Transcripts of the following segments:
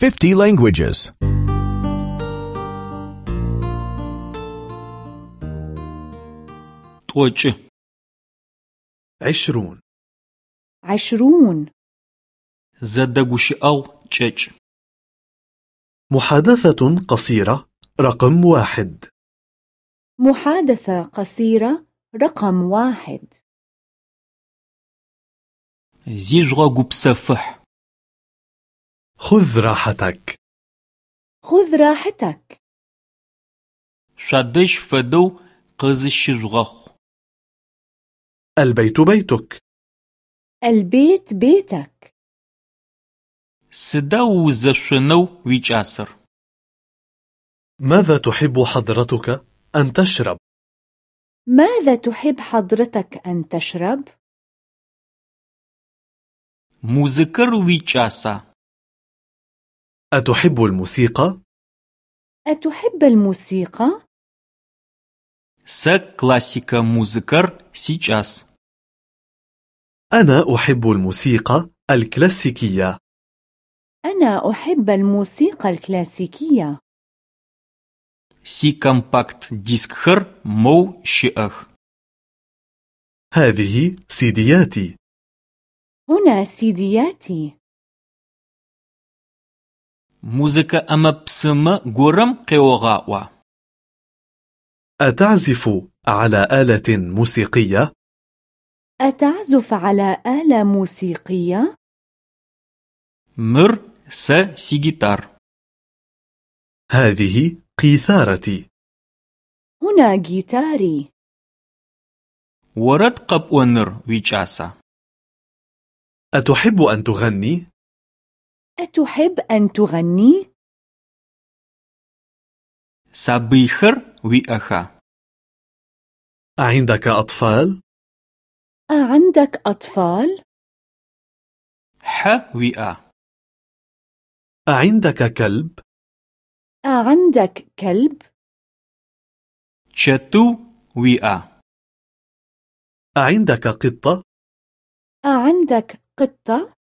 50 languages. 'T'oç'ı, عشرون عشرون zedeguşı'eğu ç'eç'. محادثة قصيرة رقم واحد محادثة قصيرة رقم واحد Zizjğegupsefıh. خذ راحتك خذ راحتك Şadej fedeu khızışıjğexhu. البيت بيتك البيت بيتك Sıda vuzeşöneu uiç'asır? ماذا تحب حضرتك أن تشرب؟ ماذا تحب حضرتك أن تشرب؟ Muzıkır uiç'asa? أتحب الموسيقى؟ أتحب الموسيقى؟ Se klasika muzıkır siç'as. أنا أحب الموسيقى الكلاسيكية أنا أحب الموسيقى الكلاسيكية Si kompakt diskxer mou şı'ex. هذه سيدياتي هنا سيدياتي Muzıka ӏэмэпсымэ горэм къеогъаӏо. أتعزف على آلة موسيقية؟ أتعزف على آلة موسيقية؟ Mır se sigitar. هذه قيثارتي هنا جيتاري Орэд къэпӏоныр уикӏаса? أتحب أن تغني؟ أتحب أن تغني؟ سابيخر ويأخا أعندك أطفال؟ أعندك أطفال؟ ح ويأ أعندك كلب؟ أعندك كلب؟ شتو ويأ أعندك قطة؟ أعندك قطة؟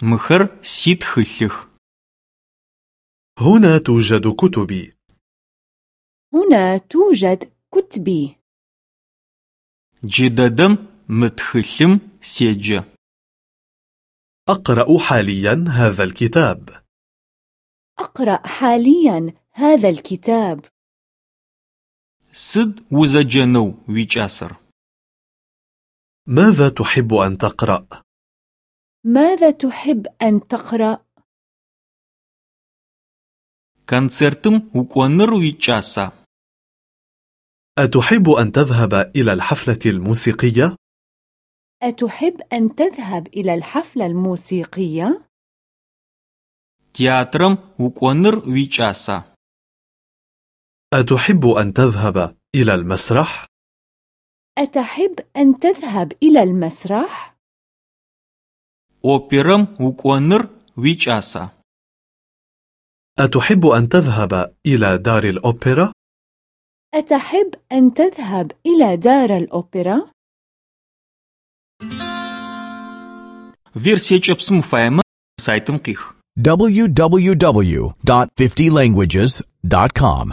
Мыхэр ситхылъых. هنا توجد كتبي هنا توجد كتبي Джыдэдэм мы тхылъым седжэ. أقرأ حاليا هذا الكتاب أقرأ حاليا هذا الكتاب Сыд узэджэнэу уикӏасэр? ماذا تحب أن تقرأ؟ ماذا تحب أن تقرأ؟ Концертым укӏоныр уикӏаса? أتحب أن تذهب إلى الحفلة الموسيقية؟ أتحب أن تذهب إلى الحفلة الموسيقية؟ Театрым укӏоныр уикӏаса? أتحب أن تذهب إلى المسرح؟ أتحب أن تذهب إلى المسرح؟ Оперэм укӏоныр уикӏаса? أتحب أن تذهب إلى دار الأوبرا؟ أتحب أن تذهب إلى دار الأوبرا؟ Версия кӏэпсым уфаемэ сайтым къих. www.50languages.com